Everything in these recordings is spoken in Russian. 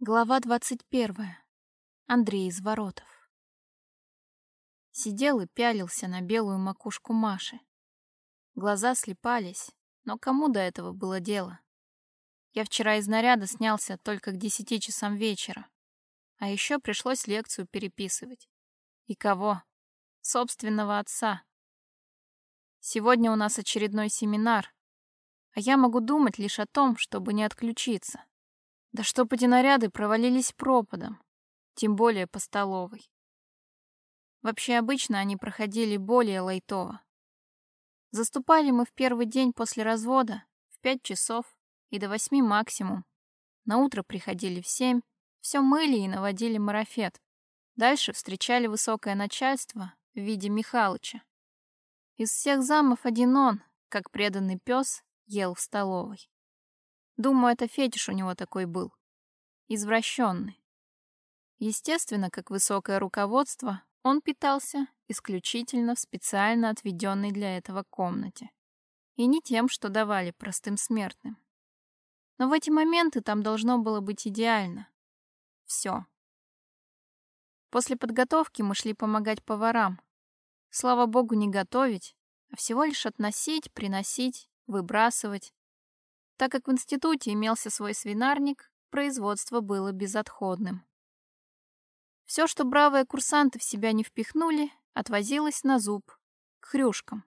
Глава двадцать первая. Андрей из воротов. Сидел и пялился на белую макушку Маши. Глаза слепались, но кому до этого было дело? Я вчера из наряда снялся только к десяти часам вечера. А еще пришлось лекцию переписывать. И кого? Собственного отца. Сегодня у нас очередной семинар, а я могу думать лишь о том, чтобы не отключиться. Да чтоб эти наряды провалились пропадом, тем более по столовой. Вообще обычно они проходили более лайтово. Заступали мы в первый день после развода в пять часов и до восьми максимум. На утро приходили в семь, все мыли и наводили марафет. Дальше встречали высокое начальство в виде Михалыча. Из всех замов один он, как преданный пес, ел в столовой. Думаю, это фетиш у него такой был. Извращенный. Естественно, как высокое руководство, он питался исключительно в специально отведенной для этого комнате. И не тем, что давали простым смертным. Но в эти моменты там должно было быть идеально. Все. После подготовки мы шли помогать поварам. Слава богу, не готовить, а всего лишь относить, приносить, выбрасывать, так как в институте имелся свой свинарник, производство было безотходным. Все, что бравые курсанты в себя не впихнули, отвозилось на зуб, к хрюшкам.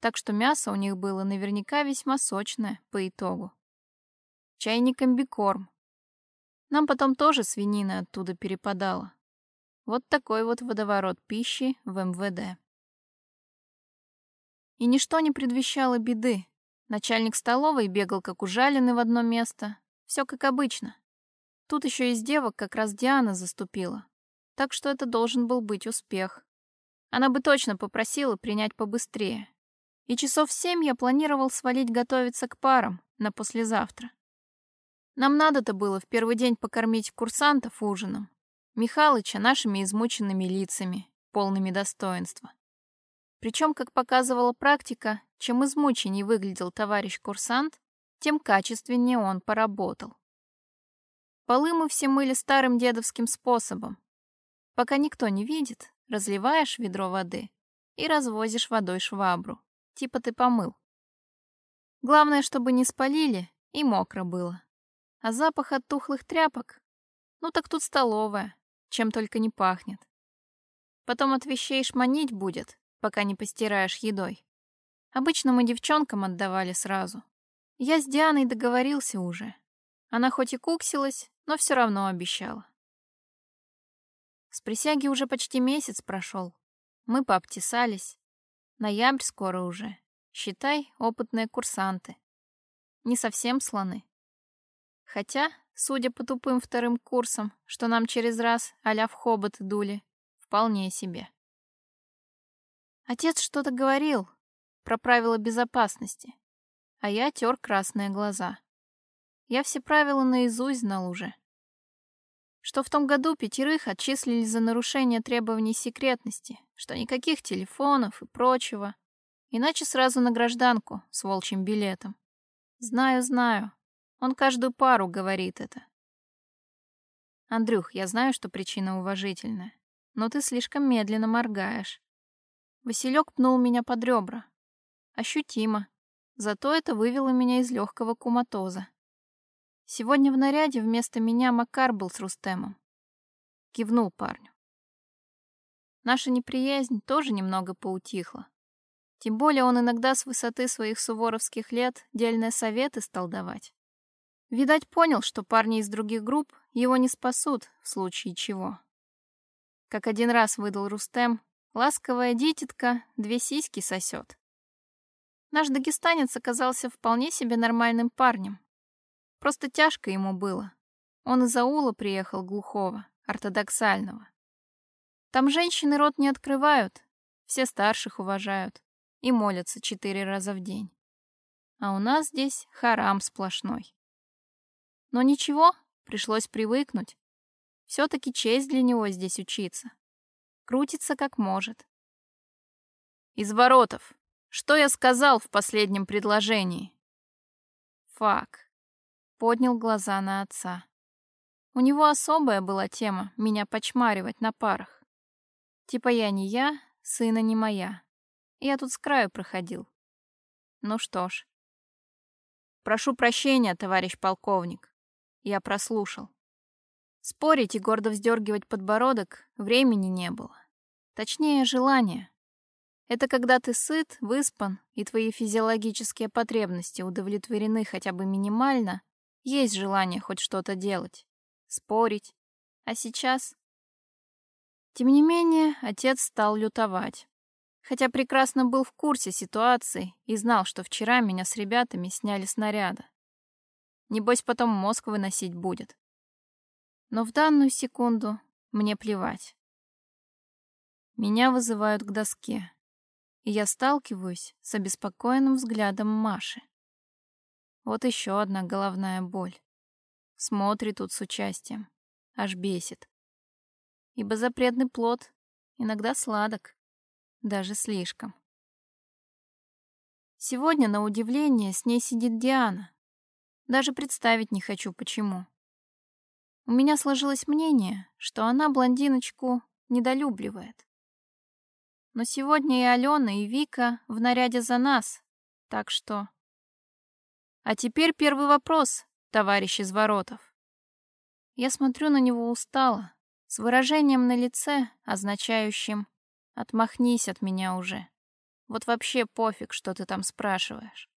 Так что мясо у них было наверняка весьма сочное по итогу. Чайник комбикорм. Нам потом тоже свинина оттуда перепадала. Вот такой вот водоворот пищи в МВД. И ничто не предвещало беды. Начальник столовой бегал как ужаленный в одно место. Все как обычно. Тут еще из девок как раз Диана заступила. Так что это должен был быть успех. Она бы точно попросила принять побыстрее. И часов семь я планировал свалить готовиться к парам на послезавтра. Нам надо-то было в первый день покормить курсантов ужином. Михалыча нашими измученными лицами, полными достоинства. Причем, как показывала практика, чем измученней выглядел товарищ-курсант, тем качественнее он поработал. Полы мы все мыли старым дедовским способом. Пока никто не видит, разливаешь ведро воды и развозишь водой швабру. Типа ты помыл. Главное, чтобы не спалили и мокро было. А запах от тухлых тряпок? Ну так тут столовая, чем только не пахнет. Потом от вещей шманить будет, пока не постираешь едой. Обычно мы девчонкам отдавали сразу. Я с Дианой договорился уже. Она хоть и куксилась, но все равно обещала. С присяги уже почти месяц прошел. Мы пообтесались. Ноябрь скоро уже. Считай, опытные курсанты. Не совсем слоны. Хотя, судя по тупым вторым курсам, что нам через раз а в хобот дули, вполне себе. Отец что-то говорил про правила безопасности, а я тер красные глаза. Я все правила наизусть знал уже. Что в том году пятерых отчислили за нарушение требований секретности, что никаких телефонов и прочего, иначе сразу на гражданку с волчьим билетом. Знаю, знаю. Он каждую пару говорит это. Андрюх, я знаю, что причина уважительная, но ты слишком медленно моргаешь. Василек пнул меня под ребра. Ощутимо. Зато это вывело меня из легкого куматоза. Сегодня в наряде вместо меня Макар был с Рустемом. Кивнул парню. Наша неприязнь тоже немного поутихла. Тем более он иногда с высоты своих суворовских лет дельные советы стал давать. Видать, понял, что парни из других групп его не спасут в случае чего. Как один раз выдал Рустем, Ласковая дитятка две сиськи сосет. Наш дагестанец оказался вполне себе нормальным парнем. Просто тяжко ему было. Он из аула приехал глухого, ортодоксального. Там женщины рот не открывают, все старших уважают и молятся четыре раза в день. А у нас здесь харам сплошной. Но ничего, пришлось привыкнуть. Все-таки честь для него здесь учиться. Крутится как может. Из воротов. Что я сказал в последнем предложении? Фак. Поднял глаза на отца. У него особая была тема меня почмаривать на парах. Типа я не я, сына не моя. Я тут с краю проходил. Ну что ж. Прошу прощения, товарищ полковник. Я прослушал. Спорить и гордо вздергивать подбородок времени не было. Точнее, желания. Это когда ты сыт, выспан, и твои физиологические потребности удовлетворены хотя бы минимально, есть желание хоть что-то делать, спорить. А сейчас... Тем не менее, отец стал лютовать. Хотя прекрасно был в курсе ситуации и знал, что вчера меня с ребятами сняли снаряда. Небось, потом мозг выносить будет. Но в данную секунду мне плевать. Меня вызывают к доске и я сталкиваюсь с обеспокоенным взглядом Маши. Вот еще одна головная боль. Смотрит тут с участием, аж бесит. Ибо запретный плод иногда сладок, даже слишком. Сегодня, на удивление, с ней сидит Диана. Даже представить не хочу, почему. У меня сложилось мнение, что она блондиночку недолюбливает. Но сегодня и Алена, и Вика в наряде за нас, так что... А теперь первый вопрос, товарищ из воротов. Я смотрю на него устало, с выражением на лице, означающим «отмахнись от меня уже». Вот вообще пофиг, что ты там спрашиваешь.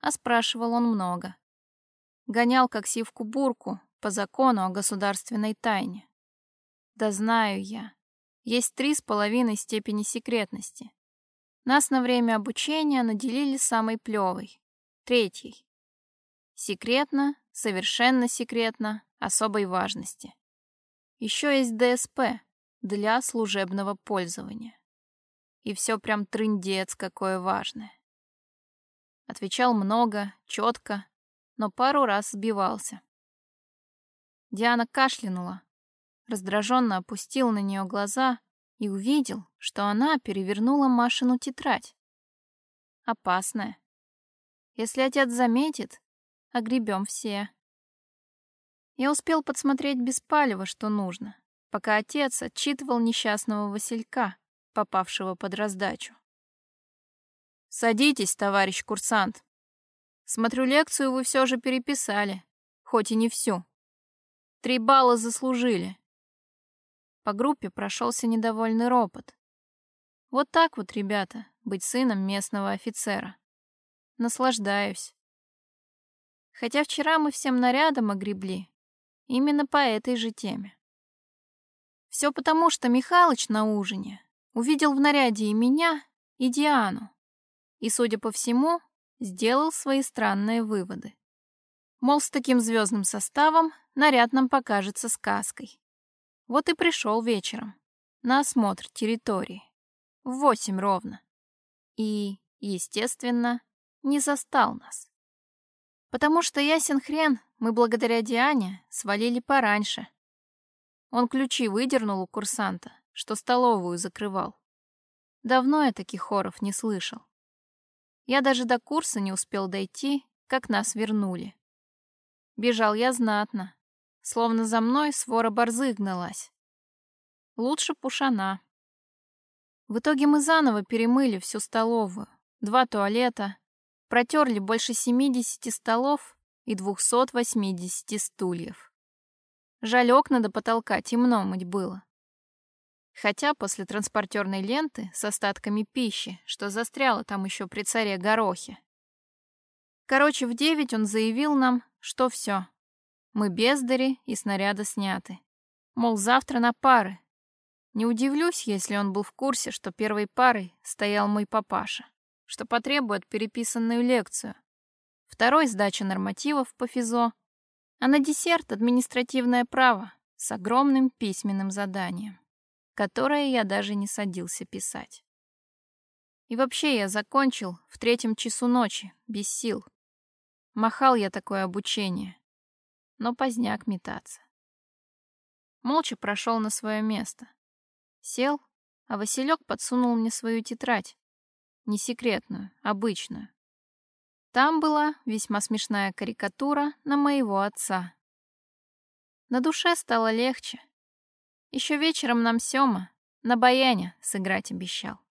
А спрашивал он много. Гонял как сивку-бурку по закону о государственной тайне. Да знаю я, есть три с половиной степени секретности. Нас на время обучения наделили самой плевой, третьей. Секретно, совершенно секретно, особой важности. Еще есть ДСП для служебного пользования. И все прям трындец какое важное. Отвечал много, четко, но пару раз сбивался. Диана кашлянула, раздраженно опустил на нее глаза и увидел, что она перевернула Машину тетрадь. Опасная. Если отец заметит, огребем все. Я успел подсмотреть без палева, что нужно, пока отец отчитывал несчастного Василька, попавшего под раздачу. «Садитесь, товарищ курсант. Смотрю, лекцию вы все же переписали, хоть и не всю. Три балла заслужили. По группе прошелся недовольный ропот. Вот так вот, ребята, быть сыном местного офицера. Наслаждаюсь. Хотя вчера мы всем нарядом огребли. Именно по этой же теме. Все потому, что Михалыч на ужине увидел в наряде и меня, и Диану. И, судя по всему, сделал свои странные выводы. Мол, с таким звездным составом наряд нам покажется сказкой. Вот и пришел вечером на осмотр территории. В восемь ровно. И, естественно, не застал нас. Потому что ясен хрен, мы благодаря Диане свалили пораньше. Он ключи выдернул у курсанта, что столовую закрывал. Давно я таких хоров не слышал. Я даже до курса не успел дойти, как нас вернули. Бежал я знатно, словно за мной свора борзых гналась. Лучше пушана. В итоге мы заново перемыли всю столовую, два туалета, протерли больше 70 столов и 280 стульев. Жаль, окна до потолка темно мыть было. Хотя после транспортерной ленты с остатками пищи, что застряло там еще при царе Горохе. Короче, в девять он заявил нам, что все, мы бездари и снаряда сняты. Мол, завтра на пары. Не удивлюсь, если он был в курсе, что первой парой стоял мой папаша, что потребует переписанную лекцию. Второй — сдача нормативов по ФИЗО, а на десерт — административное право с огромным письменным заданием, которое я даже не садился писать. И вообще я закончил в третьем часу ночи, без сил. Махал я такое обучение, но поздняк метаться. Молча прошел на свое место. Сел, а Василек подсунул мне свою тетрадь. Не секретную, обычную. Там была весьма смешная карикатура на моего отца. На душе стало легче. Еще вечером нам Сёма на баяне сыграть обещал.